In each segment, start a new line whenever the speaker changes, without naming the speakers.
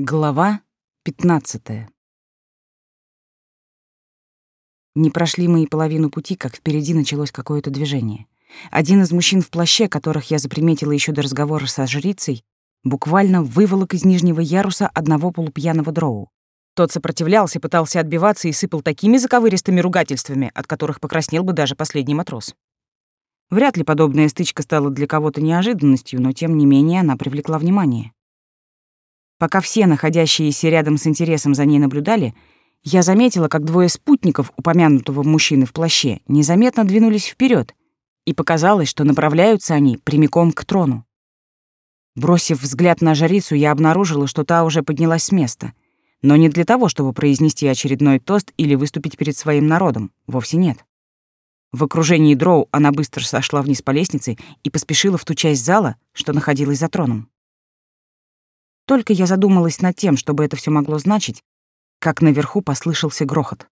Глава 15. Не прошли мы и половину пути, как впереди началось какое-то движение. Один из мужчин в плаще, которых я заприметила еще до разговора со жрицей, буквально выволок из нижнего яруса одного полупьяного дроу. Тот сопротивлялся, пытался отбиваться и сыпал такими заковыристыми ругательствами, от которых покраснел бы даже последний матрос. Вряд ли подобная стычка стала для кого-то неожиданностью, но тем не менее она привлекла внимание. Пока все находящиеся рядом с интересом за ней наблюдали, я заметила, как двое спутников упомянутого мужчины в плаще незаметно двинулись вперед, и показалось, что направляются они прямиком к трону. Бросив взгляд на жрицу, я обнаружила, что та уже поднялась с места. Но не для того, чтобы произнести очередной тост или выступить перед своим народом. Вовсе нет. В окружении дроу она быстро сошла вниз по лестнице и поспешила в ту часть зала, что находилась за троном. Только я задумалась над тем, чтобы это все могло значить, как наверху послышался грохот.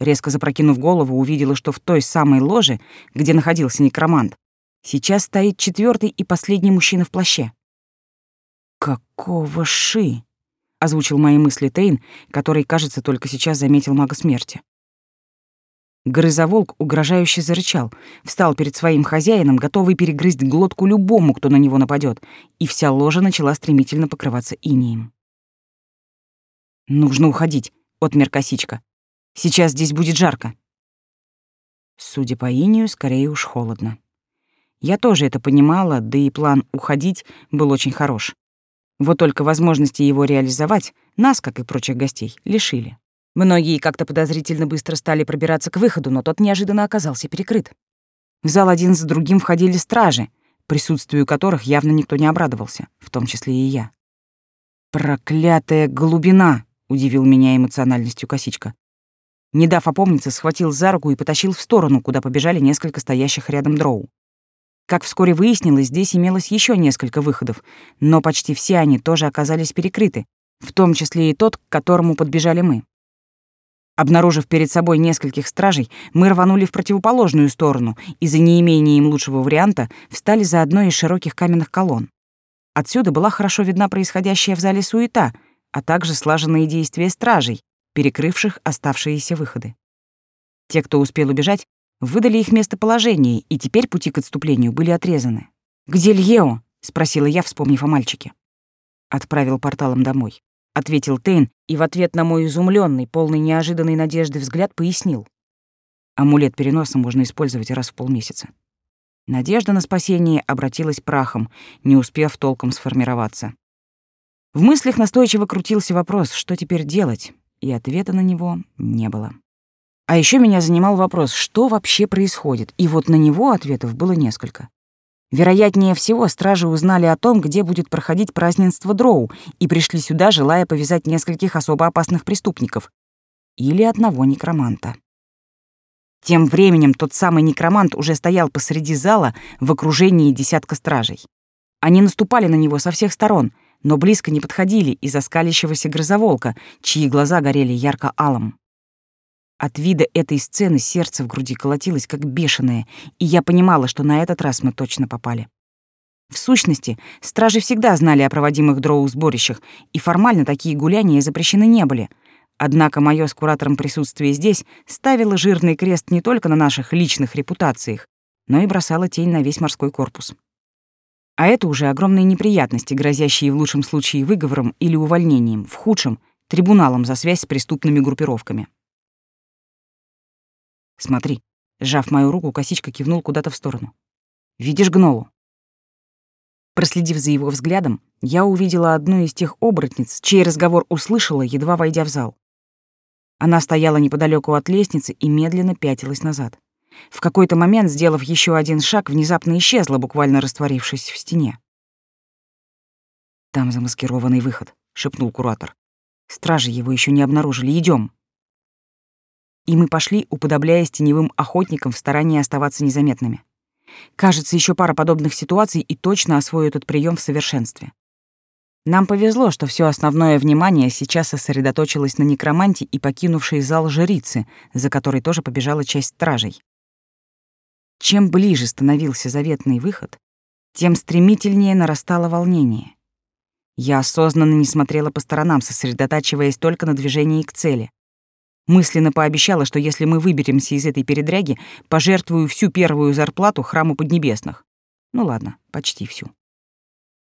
Резко запрокинув голову, увидела, что в той самой ложе, где находился некромант, сейчас стоит четвертый и последний мужчина в плаще. «Какого ши?» — озвучил мои мысли Тейн, который, кажется, только сейчас заметил мага смерти. Грызоволк угрожающе зарычал, встал перед своим хозяином, готовый перегрызть глотку любому, кто на него нападет, и вся ложа начала стремительно покрываться инием. «Нужно уходить», — отмер косичка. «Сейчас здесь будет жарко». Судя по инию, скорее уж холодно. Я тоже это понимала, да и план «уходить» был очень хорош. Вот только возможности его реализовать нас, как и прочих гостей, лишили. Многие как-то подозрительно быстро стали пробираться к выходу, но тот неожиданно оказался перекрыт. В зал один за другим входили стражи, присутствию которых явно никто не обрадовался, в том числе и я. «Проклятая глубина!» — удивил меня эмоциональностью косичка. Не дав опомниться, схватил за руку и потащил в сторону, куда побежали несколько стоящих рядом дроу. Как вскоре выяснилось, здесь имелось еще несколько выходов, но почти все они тоже оказались перекрыты, в том числе и тот, к которому подбежали мы. Обнаружив перед собой нескольких стражей, мы рванули в противоположную сторону и за неимением лучшего варианта встали за одной из широких каменных колонн. Отсюда была хорошо видна происходящая в зале суета, а также слаженные действия стражей, перекрывших оставшиеся выходы. Те, кто успел убежать, выдали их местоположение, и теперь пути к отступлению были отрезаны. «Где Льео?» — спросила я, вспомнив о мальчике. Отправил порталом домой ответил Тейн и в ответ на мой изумленный, полный неожиданной надежды взгляд пояснил. Амулет переноса можно использовать раз в полмесяца. Надежда на спасение обратилась прахом, не успев толком сформироваться. В мыслях настойчиво крутился вопрос, что теперь делать, и ответа на него не было. А еще меня занимал вопрос, что вообще происходит, и вот на него ответов было несколько. Вероятнее всего, стражи узнали о том, где будет проходить празднество Дроу, и пришли сюда, желая повязать нескольких особо опасных преступников. Или одного некроманта. Тем временем тот самый некромант уже стоял посреди зала в окружении десятка стражей. Они наступали на него со всех сторон, но близко не подходили из-за скалящегося грозоволка, чьи глаза горели ярко-алым. От вида этой сцены сердце в груди колотилось как бешеное, и я понимала, что на этот раз мы точно попали. В сущности, стражи всегда знали о проводимых дроу-сборищах, и формально такие гуляния запрещены не были. Однако мое с куратором присутствие здесь ставило жирный крест не только на наших личных репутациях, но и бросало тень на весь морской корпус. А это уже огромные неприятности, грозящие в лучшем случае выговором или увольнением, в худшем — трибуналом за связь с преступными группировками. Смотри. Сжав мою руку, косичка кивнул куда-то в сторону. Видишь гнолу? Проследив за его взглядом, я увидела одну из тех оборотниц, чей разговор услышала, едва войдя в зал. Она стояла неподалеку от лестницы и медленно пятилась назад. В какой-то момент, сделав еще один шаг, внезапно исчезла, буквально растворившись в стене. «Там замаскированный выход», — шепнул куратор. «Стражи его еще не обнаружили. Идем и мы пошли, уподобляясь теневым охотникам в старании оставаться незаметными. Кажется, еще пара подобных ситуаций и точно освою этот прием в совершенстве. Нам повезло, что все основное внимание сейчас сосредоточилось на некроманте и покинувшей зал жрицы, за которой тоже побежала часть стражей. Чем ближе становился заветный выход, тем стремительнее нарастало волнение. Я осознанно не смотрела по сторонам, сосредотачиваясь только на движении к цели. Мысленно пообещала, что если мы выберемся из этой передряги, пожертвую всю первую зарплату храму Поднебесных. Ну ладно, почти всю.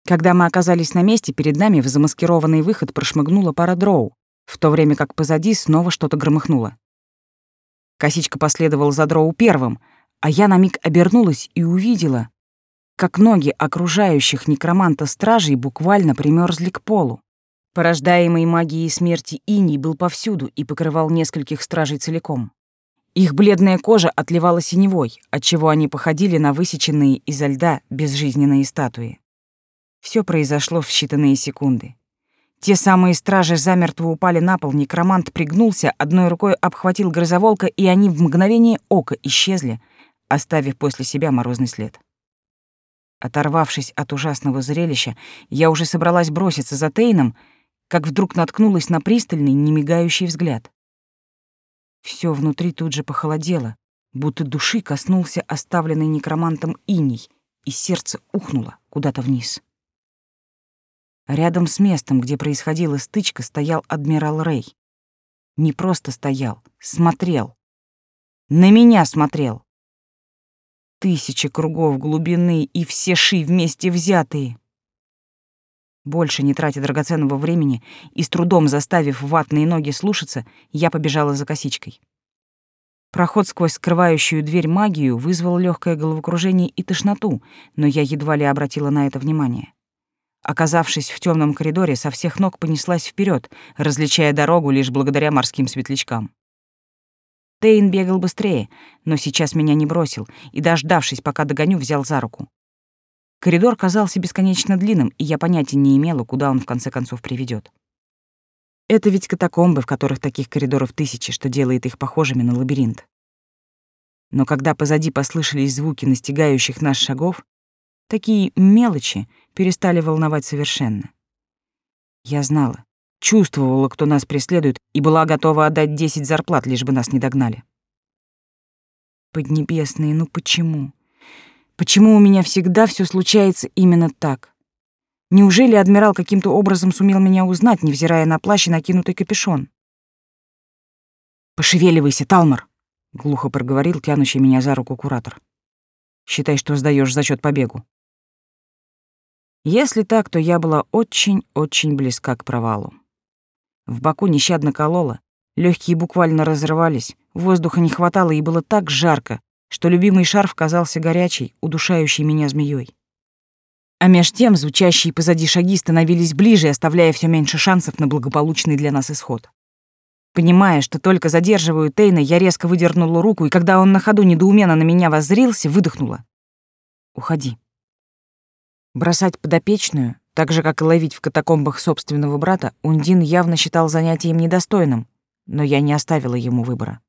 Когда мы оказались на месте, перед нами в замаскированный выход прошмыгнула пара дроу, в то время как позади снова что-то громыхнуло. Косичка последовал за дроу первым, а я на миг обернулась и увидела, как ноги окружающих некроманта стражей буквально примерзли к полу. Порождаемый магией смерти иней был повсюду и покрывал нескольких стражей целиком. Их бледная кожа отливала синевой, отчего они походили на высеченные изо льда безжизненные статуи. Все произошло в считанные секунды. Те самые стражи замертво упали на пол, некромант пригнулся, одной рукой обхватил грозоволка, и они в мгновение ока исчезли, оставив после себя морозный след. Оторвавшись от ужасного зрелища, я уже собралась броситься за Тейном, как вдруг наткнулась на пристальный, немигающий взгляд. Все внутри тут же похолодело, будто души коснулся оставленный некромантом иней, и сердце ухнуло куда-то вниз. Рядом с местом, где происходила стычка, стоял адмирал Рэй. Не просто стоял, смотрел. На меня смотрел. Тысячи кругов глубины и все ши вместе взятые. Больше не тратя драгоценного времени и с трудом заставив ватные ноги слушаться, я побежала за косичкой. Проход сквозь скрывающую дверь магию вызвал легкое головокружение и тошноту, но я едва ли обратила на это внимание. Оказавшись в темном коридоре, со всех ног понеслась вперед, различая дорогу лишь благодаря морским светлячкам. Тейн бегал быстрее, но сейчас меня не бросил и, дождавшись, пока догоню, взял за руку. Коридор казался бесконечно длинным, и я понятия не имела, куда он в конце концов приведет. Это ведь катакомбы, в которых таких коридоров тысячи, что делает их похожими на лабиринт. Но когда позади послышались звуки настигающих нас шагов, такие мелочи перестали волновать совершенно. Я знала, чувствовала, кто нас преследует, и была готова отдать десять зарплат, лишь бы нас не догнали. Поднебесные, ну почему? Почему у меня всегда все случается именно так? Неужели адмирал каким-то образом сумел меня узнать, невзирая на плащ и накинутый капюшон? «Пошевеливайся, Талмор!» — глухо проговорил тянущий меня за руку куратор. «Считай, что сдаешь зачет побегу». Если так, то я была очень-очень близка к провалу. В боку нещадно кололо, легкие буквально разрывались, воздуха не хватало и было так жарко, что любимый шарф казался горячей, удушающей меня змеей. А меж тем звучащие позади шаги становились ближе, оставляя все меньше шансов на благополучный для нас исход. Понимая, что только задерживаю Тейна, я резко выдернула руку, и когда он на ходу недоуменно на меня воззрился, выдохнула. «Уходи». Бросать подопечную, так же, как и ловить в катакомбах собственного брата, Ундин явно считал занятием недостойным, но я не оставила ему выбора.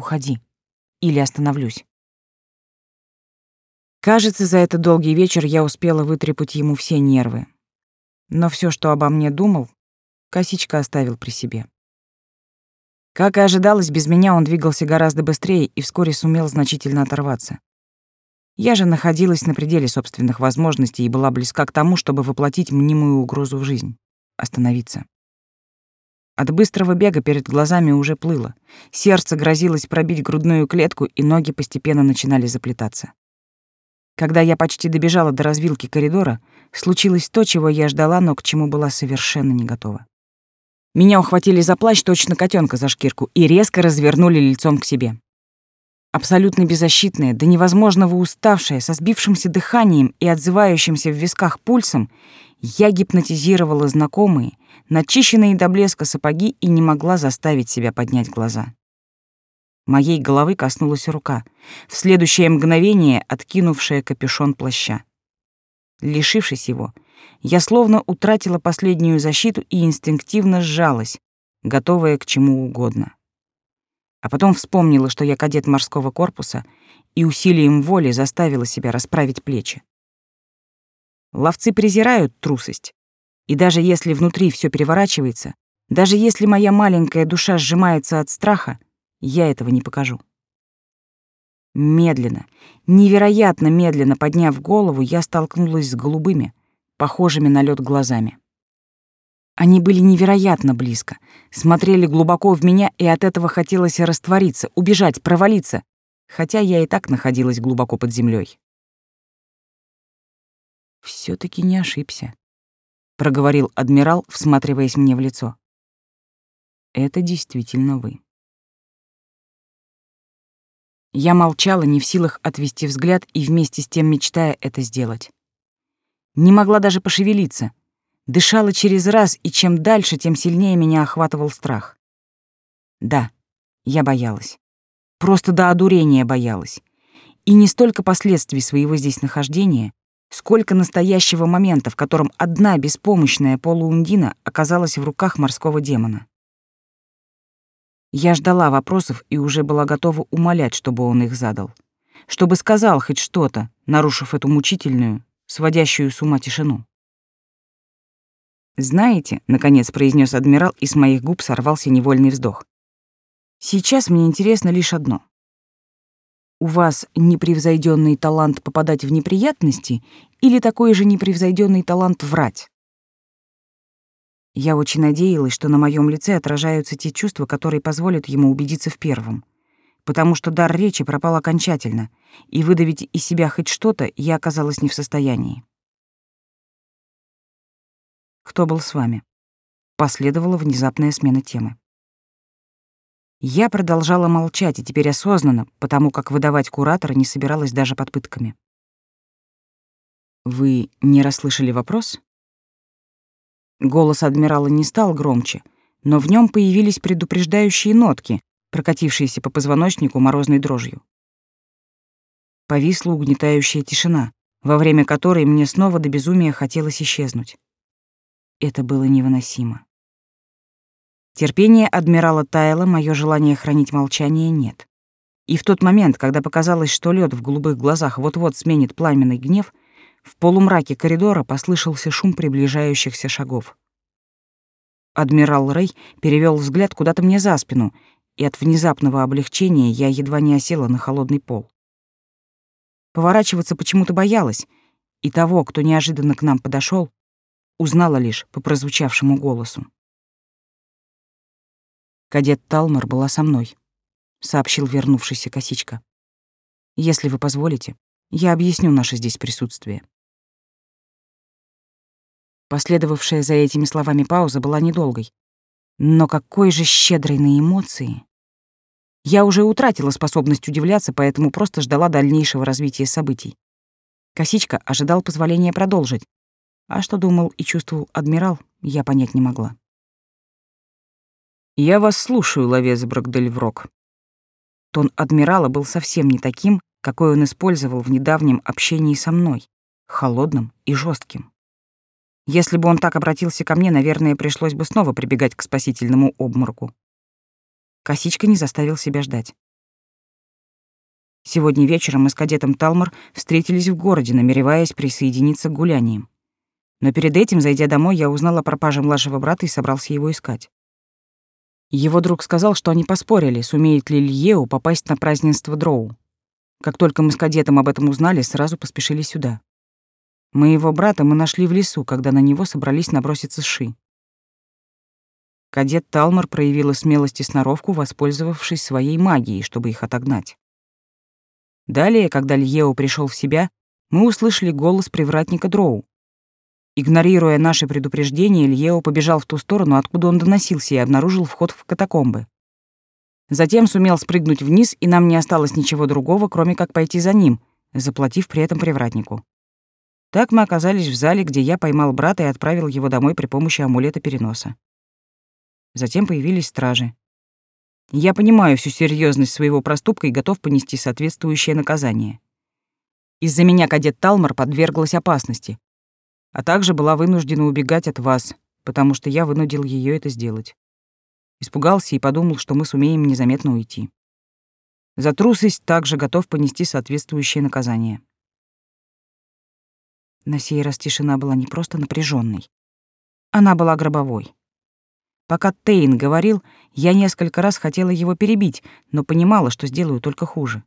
«Уходи, или остановлюсь». Кажется, за этот долгий вечер я успела вытрепать ему все нервы. Но все, что обо мне думал, Косичка оставил при себе. Как и ожидалось, без меня он двигался гораздо быстрее и вскоре сумел значительно оторваться. Я же находилась на пределе собственных возможностей и была близка к тому, чтобы воплотить мнимую угрозу в жизнь. Остановиться. От быстрого бега перед глазами уже плыло. Сердце грозилось пробить грудную клетку, и ноги постепенно начинали заплетаться. Когда я почти добежала до развилки коридора, случилось то, чего я ждала, но к чему была совершенно не готова. Меня ухватили за плащ точно котенка за шкирку и резко развернули лицом к себе. Абсолютно беззащитная, до невозможного уставшая, со сбившимся дыханием и отзывающимся в висках пульсом, я гипнотизировала знакомые, начищенные до блеска сапоги и не могла заставить себя поднять глаза. Моей головы коснулась рука, в следующее мгновение откинувшая капюшон плаща. Лишившись его, я словно утратила последнюю защиту и инстинктивно сжалась, готовая к чему угодно а потом вспомнила, что я кадет морского корпуса, и усилием воли заставила себя расправить плечи. Ловцы презирают трусость, и даже если внутри все переворачивается, даже если моя маленькая душа сжимается от страха, я этого не покажу. Медленно, невероятно медленно подняв голову, я столкнулась с голубыми, похожими на лед глазами. Они были невероятно близко, смотрели глубоко в меня, и от этого хотелось раствориться, убежать, провалиться, хотя я и так находилась глубоко под землей. все таки не ошибся», — проговорил адмирал, всматриваясь мне в лицо. «Это действительно вы». Я молчала, не в силах отвести взгляд и вместе с тем мечтая это сделать. Не могла даже пошевелиться, Дышала через раз, и чем дальше, тем сильнее меня охватывал страх. Да, я боялась. Просто до одурения боялась. И не столько последствий своего здесь нахождения, сколько настоящего момента, в котором одна беспомощная полуундина оказалась в руках морского демона. Я ждала вопросов и уже была готова умолять, чтобы он их задал. Чтобы сказал хоть что-то, нарушив эту мучительную, сводящую с ума тишину. «Знаете», — наконец произнес адмирал, и с моих губ сорвался невольный вздох. «Сейчас мне интересно лишь одно. У вас непревзойденный талант попадать в неприятности или такой же непревзойденный талант врать?» Я очень надеялась, что на моем лице отражаются те чувства, которые позволят ему убедиться в первом. Потому что дар речи пропал окончательно, и выдавить из себя хоть что-то я оказалась не в состоянии. Кто был с вами? Последовала внезапная смена темы. Я продолжала молчать, и теперь осознанно, потому как выдавать куратора не собиралась даже под пытками. «Вы не расслышали вопрос?» Голос адмирала не стал громче, но в нем появились предупреждающие нотки, прокатившиеся по позвоночнику морозной дрожью. Повисла угнетающая тишина, во время которой мне снова до безумия хотелось исчезнуть. Это было невыносимо. Терпение адмирала таяло, мое желание хранить молчание нет. И в тот момент, когда показалось, что лед в голубых глазах вот-вот сменит пламенный гнев, в полумраке коридора послышался шум приближающихся шагов. Адмирал Рэй перевел взгляд куда-то мне за спину, и от внезапного облегчения я едва не осела на холодный пол. Поворачиваться почему-то боялась, и того, кто неожиданно к нам подошел, узнала лишь по прозвучавшему голосу. «Кадет Талмор была со мной», — сообщил вернувшийся косичка. «Если вы позволите, я объясню наше здесь присутствие». Последовавшая за этими словами пауза была недолгой. Но какой же щедрой на эмоции! Я уже утратила способность удивляться, поэтому просто ждала дальнейшего развития событий. Косичка ожидал позволения продолжить, а что думал и чувствовал адмирал, я понять не могла. «Я вас слушаю, ловец Брагдельврок». Тон адмирала был совсем не таким, какой он использовал в недавнем общении со мной, холодным и жестким. Если бы он так обратился ко мне, наверное, пришлось бы снова прибегать к спасительному обмороку. Косичка не заставил себя ждать. Сегодня вечером мы с кадетом Талмор встретились в городе, намереваясь присоединиться к гуляниям. Но перед этим, зайдя домой, я узнал о пропаже младшего брата и собрался его искать. Его друг сказал, что они поспорили, сумеет ли Льеу попасть на празднество Дроу. Как только мы с кадетом об этом узнали, сразу поспешили сюда. Моего брата мы нашли в лесу, когда на него собрались наброситься ши. Кадет Талмор проявила смелость и сноровку, воспользовавшись своей магией, чтобы их отогнать. Далее, когда Льео пришел в себя, мы услышали голос привратника Дроу. Игнорируя наши предупреждения, Ильео побежал в ту сторону, откуда он доносился, и обнаружил вход в катакомбы. Затем сумел спрыгнуть вниз, и нам не осталось ничего другого, кроме как пойти за ним, заплатив при этом привратнику. Так мы оказались в зале, где я поймал брата и отправил его домой при помощи амулета переноса. Затем появились стражи. Я понимаю всю серьезность своего проступка и готов понести соответствующее наказание. Из-за меня кадет Талмор подверглась опасности, а также была вынуждена убегать от вас, потому что я вынудил ее это сделать. Испугался и подумал, что мы сумеем незаметно уйти. За трусость также готов понести соответствующее наказание. На сей раз тишина была не просто напряженной, она была гробовой. Пока Тейн говорил, я несколько раз хотела его перебить, но понимала, что сделаю только хуже.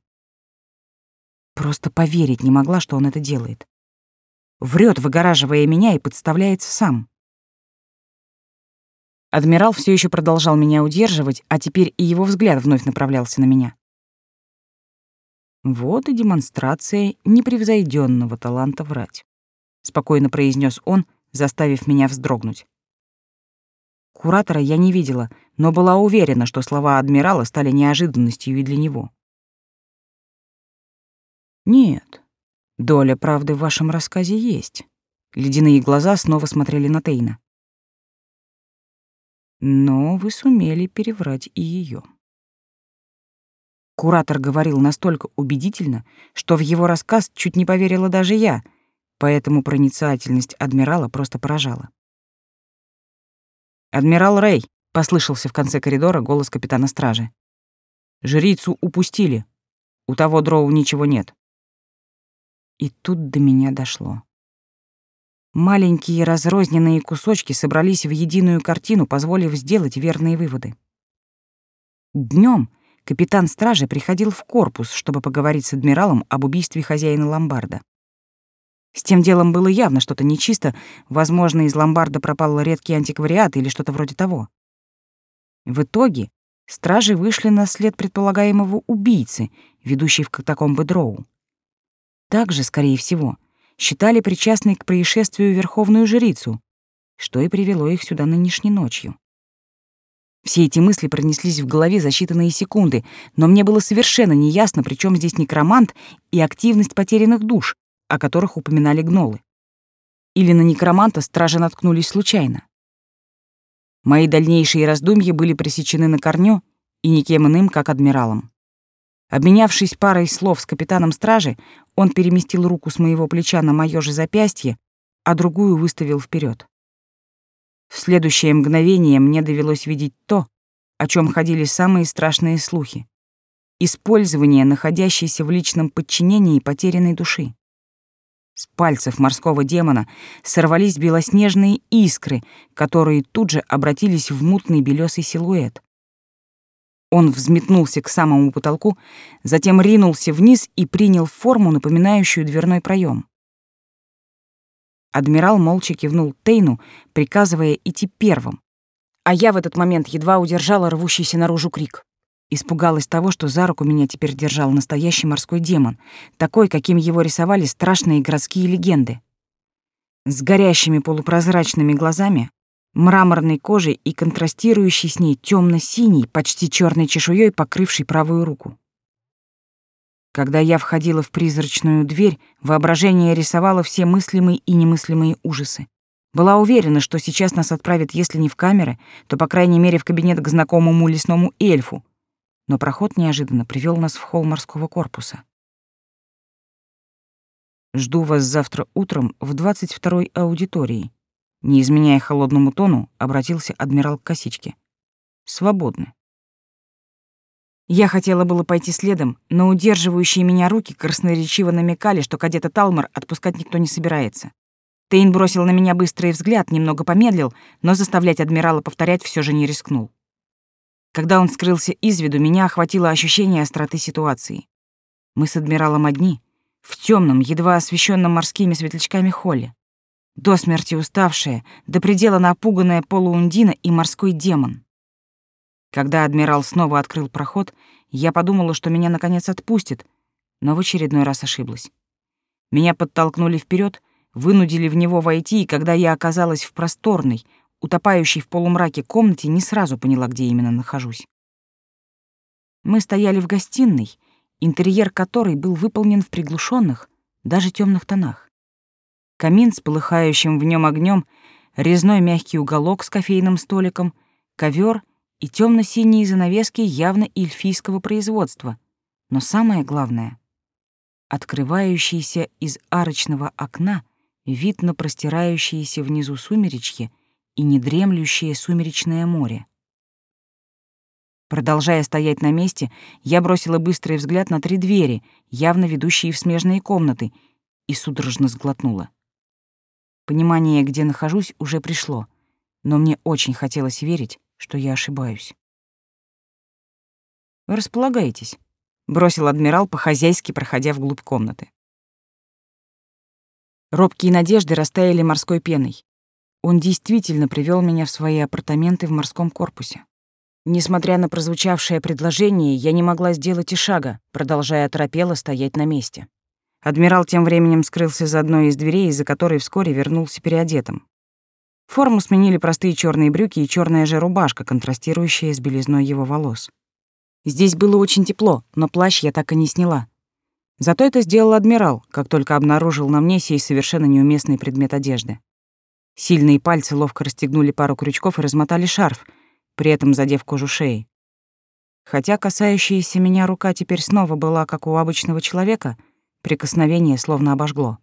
Просто поверить не могла, что он это делает. Врет, выгораживая меня, и подставляется сам. Адмирал все еще продолжал меня удерживать, а теперь и его взгляд вновь направлялся на меня. Вот и демонстрация непревзойденного таланта врать, спокойно произнес он, заставив меня вздрогнуть. Куратора я не видела, но была уверена, что слова адмирала стали неожиданностью и для него. Нет, доля правды в вашем рассказе есть. Ледяные глаза снова смотрели на Тейна. Но вы сумели переврать и ее. Куратор говорил настолько убедительно, что в его рассказ чуть не поверила даже я, поэтому проницательность адмирала просто поражала. «Адмирал Рэй!» — послышался в конце коридора голос капитана стражи. «Жрицу упустили. У того дроу ничего нет». И тут до меня дошло. Маленькие разрозненные кусочки собрались в единую картину, позволив сделать верные выводы. Днем капитан стражи приходил в корпус, чтобы поговорить с адмиралом об убийстве хозяина ломбарда. С тем делом было явно что-то нечисто, возможно, из ломбарда пропал редкий антиквариат или что-то вроде того. В итоге стражи вышли на след предполагаемого убийцы, ведущий в катакомбы Дроу. Также, скорее всего, считали причастной к происшествию верховную жрицу, что и привело их сюда нынешней ночью. Все эти мысли пронеслись в голове за считанные секунды, но мне было совершенно неясно, при чем здесь некромант и активность потерянных душ, о которых упоминали гнолы. Или на некроманта стражи наткнулись случайно. Мои дальнейшие раздумья были пресечены на корню и никем иным, как адмиралом. Обменявшись парой слов с капитаном стражи, он переместил руку с моего плеча на моё же запястье, а другую выставил вперед. В следующее мгновение мне довелось видеть то, о чем ходили самые страшные слухи. Использование находящейся в личном подчинении потерянной души. С пальцев морского демона сорвались белоснежные искры, которые тут же обратились в мутный белесый силуэт. Он взметнулся к самому потолку, затем ринулся вниз и принял форму, напоминающую дверной проем. Адмирал молча кивнул Тейну, приказывая идти первым. А я в этот момент едва удержала рвущийся наружу крик. Испугалась того, что за руку меня теперь держал настоящий морской демон, такой, каким его рисовали страшные городские легенды. С горящими полупрозрачными глазами, мраморной кожей и контрастирующей с ней темно синей почти черной чешуей, покрывшей правую руку. Когда я входила в призрачную дверь, воображение рисовало все мыслимые и немыслимые ужасы. Была уверена, что сейчас нас отправят, если не в камеры, то, по крайней мере, в кабинет к знакомому лесному эльфу. Но проход неожиданно привел нас в холл морского корпуса. «Жду вас завтра утром в 22-й аудитории», не изменяя холодному тону, обратился адмирал к косичке. «Свободны». Я хотела было пойти следом, но удерживающие меня руки красноречиво намекали, что кадета Талмор отпускать никто не собирается. Тейн бросил на меня быстрый взгляд, немного помедлил, но заставлять адмирала повторять все же не рискнул. Когда он скрылся из виду, меня охватило ощущение остроты ситуации. Мы с адмиралом одни, в темном, едва освещенном морскими светлячками холле. До смерти уставшая, до предела напуганная полуундина и морской демон. Когда адмирал снова открыл проход, я подумала, что меня наконец отпустит, но в очередной раз ошиблась. Меня подтолкнули вперед, вынудили в него войти, и когда я оказалась в просторной, утопающей в полумраке комнате, не сразу поняла, где именно нахожусь. Мы стояли в гостиной, интерьер которой был выполнен в приглушенных, даже темных тонах. Камин с полыхающим в нем огнем, резной мягкий уголок с кофейным столиком, ковер — и темно-синие занавески явно эльфийского производства. Но самое главное — открывающийся из арочного окна вид на простирающиеся внизу сумеречье и недремлющее сумеречное море. Продолжая стоять на месте, я бросила быстрый взгляд на три двери, явно ведущие в смежные комнаты, и судорожно сглотнула. Понимание, где нахожусь, уже пришло, но мне очень хотелось верить, что я ошибаюсь. «Вы располагаетесь», — бросил адмирал по-хозяйски, проходя вглубь комнаты. Робкие надежды растаяли морской пеной. Он действительно привел меня в свои апартаменты в морском корпусе. Несмотря на прозвучавшее предложение, я не могла сделать и шага, продолжая оторопело стоять на месте. Адмирал тем временем скрылся за одной из дверей, из-за которой вскоре вернулся переодетым. Форму сменили простые черные брюки и черная же рубашка, контрастирующая с белизной его волос. Здесь было очень тепло, но плащ я так и не сняла. Зато это сделал адмирал, как только обнаружил на мне сей совершенно неуместный предмет одежды. Сильные пальцы ловко расстегнули пару крючков и размотали шарф, при этом задев кожу шеи. Хотя касающаяся меня рука теперь снова была как у обычного человека, прикосновение словно обожгло.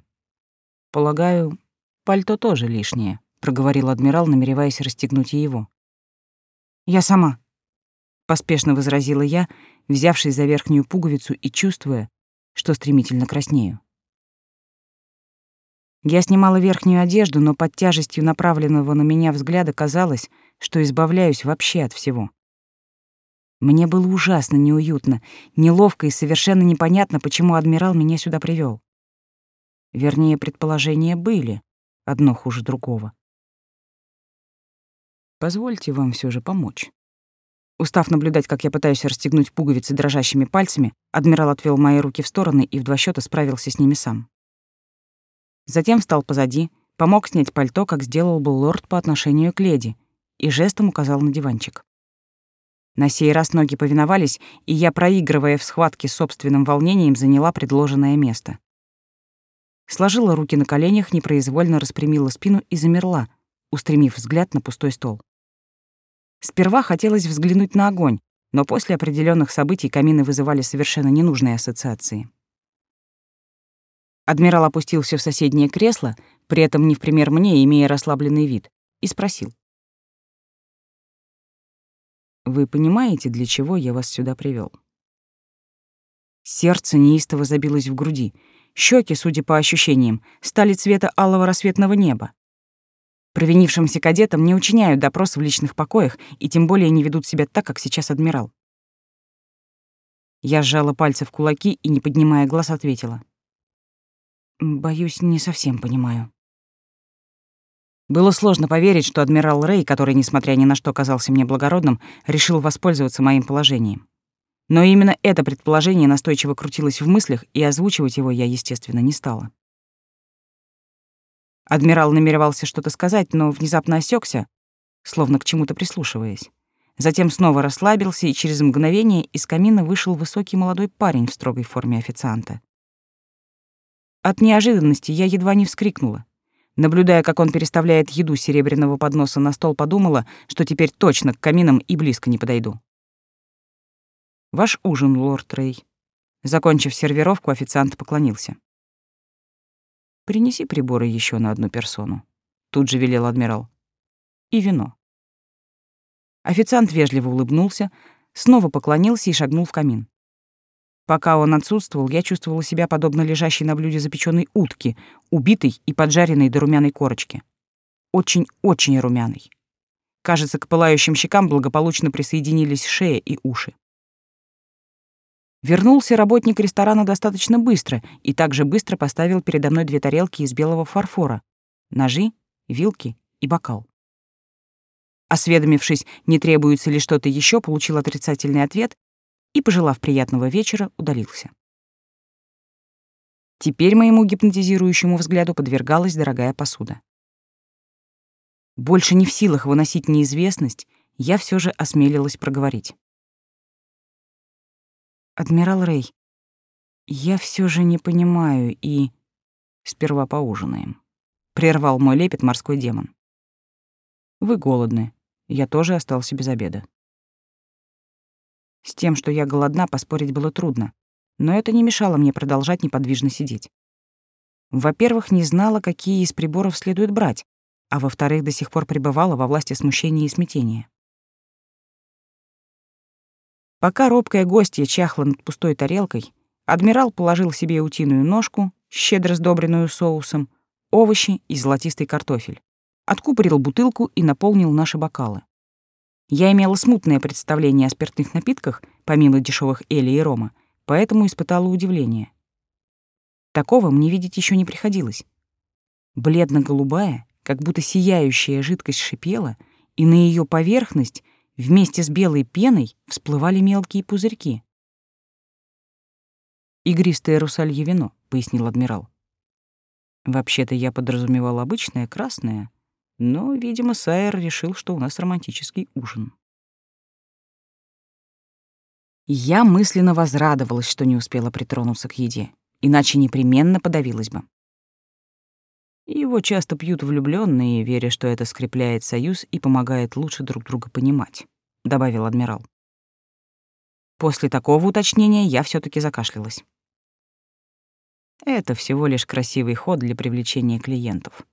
«Полагаю, пальто тоже лишнее», — проговорил адмирал, намереваясь расстегнуть и его. «Я сама», — поспешно возразила я, взявшись за верхнюю пуговицу и чувствуя, что стремительно краснею. Я снимала верхнюю одежду, но под тяжестью направленного на меня взгляда казалось, что избавляюсь вообще от всего. Мне было ужасно неуютно, неловко и совершенно непонятно, почему адмирал меня сюда привел. Вернее, предположения были, одно хуже другого. Позвольте вам все же помочь. Устав наблюдать, как я пытаюсь расстегнуть пуговицы дрожащими пальцами, адмирал отвел мои руки в стороны и в два счета справился с ними сам. Затем встал позади, помог снять пальто, как сделал бы лорд по отношению к леди, и жестом указал на диванчик. На сей раз ноги повиновались, и я, проигрывая в схватке собственным волнением, заняла предложенное место. Сложила руки на коленях, непроизвольно распрямила спину и замерла, устремив взгляд на пустой стол. Сперва хотелось взглянуть на огонь, но после определенных событий камины вызывали совершенно ненужные ассоциации. Адмирал опустился в соседнее кресло, при этом не в пример мне, имея расслабленный вид, и спросил. «Вы понимаете, для чего я вас сюда привел? Сердце неистово забилось в груди. Щеки, судя по ощущениям, стали цвета алого рассветного неба. Провинившимся кадетам не учиняют допрос в личных покоях и тем более не ведут себя так, как сейчас адмирал. Я сжала пальцы в кулаки и, не поднимая глаз, ответила. Боюсь, не совсем понимаю. Было сложно поверить, что адмирал Рэй, который, несмотря ни на что, казался мне благородным, решил воспользоваться моим положением. Но именно это предположение настойчиво крутилось в мыслях, и озвучивать его я, естественно, не стала. Адмирал намеревался что-то сказать, но внезапно осекся, словно к чему-то прислушиваясь. Затем снова расслабился, и через мгновение из камина вышел высокий молодой парень в строгой форме официанта. От неожиданности я едва не вскрикнула. Наблюдая, как он переставляет еду серебряного подноса на стол, подумала, что теперь точно к каминам и близко не подойду. «Ваш ужин, лорд Рэй». Закончив сервировку, официант поклонился. «Принеси приборы еще на одну персону», — тут же велел адмирал. «И вино». Официант вежливо улыбнулся, снова поклонился и шагнул в камин. Пока он отсутствовал, я чувствовала себя подобно лежащей на блюде запеченной утки, убитой и поджаренной до румяной корочки. Очень-очень румяной. Кажется, к пылающим щекам благополучно присоединились шея и уши. Вернулся работник ресторана достаточно быстро и также быстро поставил передо мной две тарелки из белого фарфора, ножи, вилки и бокал. Осведомившись, не требуется ли что-то еще, получил отрицательный ответ и, пожелав приятного вечера, удалился. Теперь моему гипнотизирующему взгляду подвергалась дорогая посуда. Больше не в силах выносить неизвестность, я все же осмелилась проговорить. «Адмирал Рэй, я все же не понимаю и...» «Сперва поужинаем», — прервал мой лепет морской демон. «Вы голодны. Я тоже остался без обеда». С тем, что я голодна, поспорить было трудно, но это не мешало мне продолжать неподвижно сидеть. Во-первых, не знала, какие из приборов следует брать, а во-вторых, до сих пор пребывала во власти смущения и смятения. Пока робкая гостья чахла над пустой тарелкой, адмирал положил себе утиную ножку, щедро сдобренную соусом, овощи и золотистый картофель, откупорил бутылку и наполнил наши бокалы. Я имела смутное представление о спиртных напитках, помимо дешевых эли и рома, поэтому испытала удивление. Такого мне видеть еще не приходилось. Бледно-голубая, как будто сияющая жидкость шипела, и на ее поверхность вместе с белой пеной всплывали мелкие пузырьки. «Игристое русалье вино», — пояснил адмирал. «Вообще-то я подразумевал обычное красное, но, видимо, Сайер решил, что у нас романтический ужин». Я мысленно возрадовалась, что не успела притронуться к еде, иначе непременно подавилась бы. Его часто пьют влюбленные, веря, что это скрепляет союз и помогает лучше друг друга понимать, добавил адмирал. После такого уточнения я все таки закашлялась. Это всего лишь красивый ход для привлечения клиентов,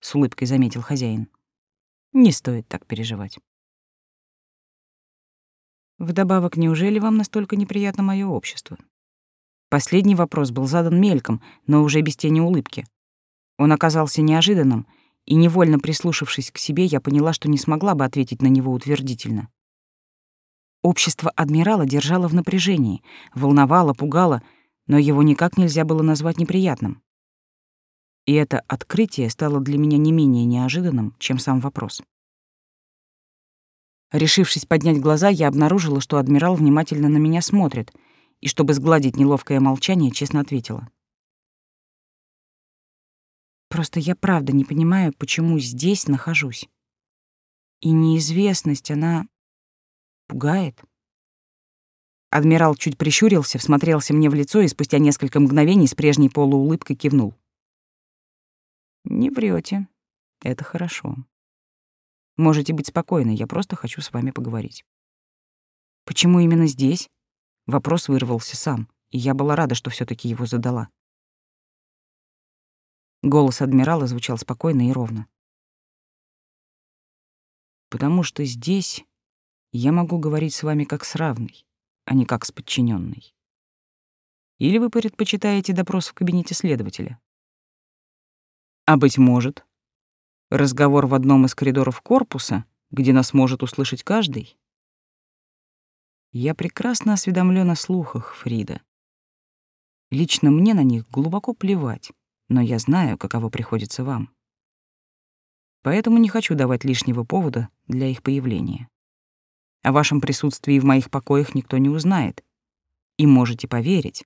с улыбкой заметил хозяин. Не стоит так переживать. Вдобавок, неужели вам настолько неприятно мое общество? Последний вопрос был задан мельком, но уже без тени улыбки. Он оказался неожиданным, и, невольно прислушавшись к себе, я поняла, что не смогла бы ответить на него утвердительно. Общество адмирала держало в напряжении, волновало, пугало, но его никак нельзя было назвать неприятным. И это открытие стало для меня не менее неожиданным, чем сам вопрос. Решившись поднять глаза, я обнаружила, что адмирал внимательно на меня смотрит, и, чтобы сгладить неловкое молчание, честно ответила. «Просто я правда не понимаю, почему здесь нахожусь. И неизвестность, она пугает». Адмирал чуть прищурился, всмотрелся мне в лицо и спустя несколько мгновений с прежней полуулыбкой кивнул. «Не врете. Это хорошо. Можете быть спокойны, я просто хочу с вами поговорить. Почему именно здесь? Вопрос вырвался сам, и я была рада, что все таки его задала. Голос адмирала звучал спокойно и ровно. Потому что здесь я могу говорить с вами как с равной, а не как с подчиненной. Или вы предпочитаете допрос в кабинете следователя? А быть может, Разговор в одном из коридоров корпуса, где нас может услышать каждый? Я прекрасно осведомлен о слухах, Фрида. Лично мне на них глубоко плевать, но я знаю, каково приходится вам. Поэтому не хочу давать лишнего повода для их появления. О вашем присутствии в моих покоях никто не узнает. И можете поверить,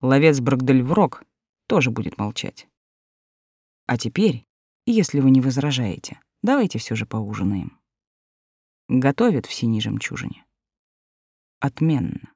ловец Брагдельврок тоже будет молчать. А теперь если вы не возражаете, давайте все же поужинаем. Готовят в синей жемчужине. Отменно.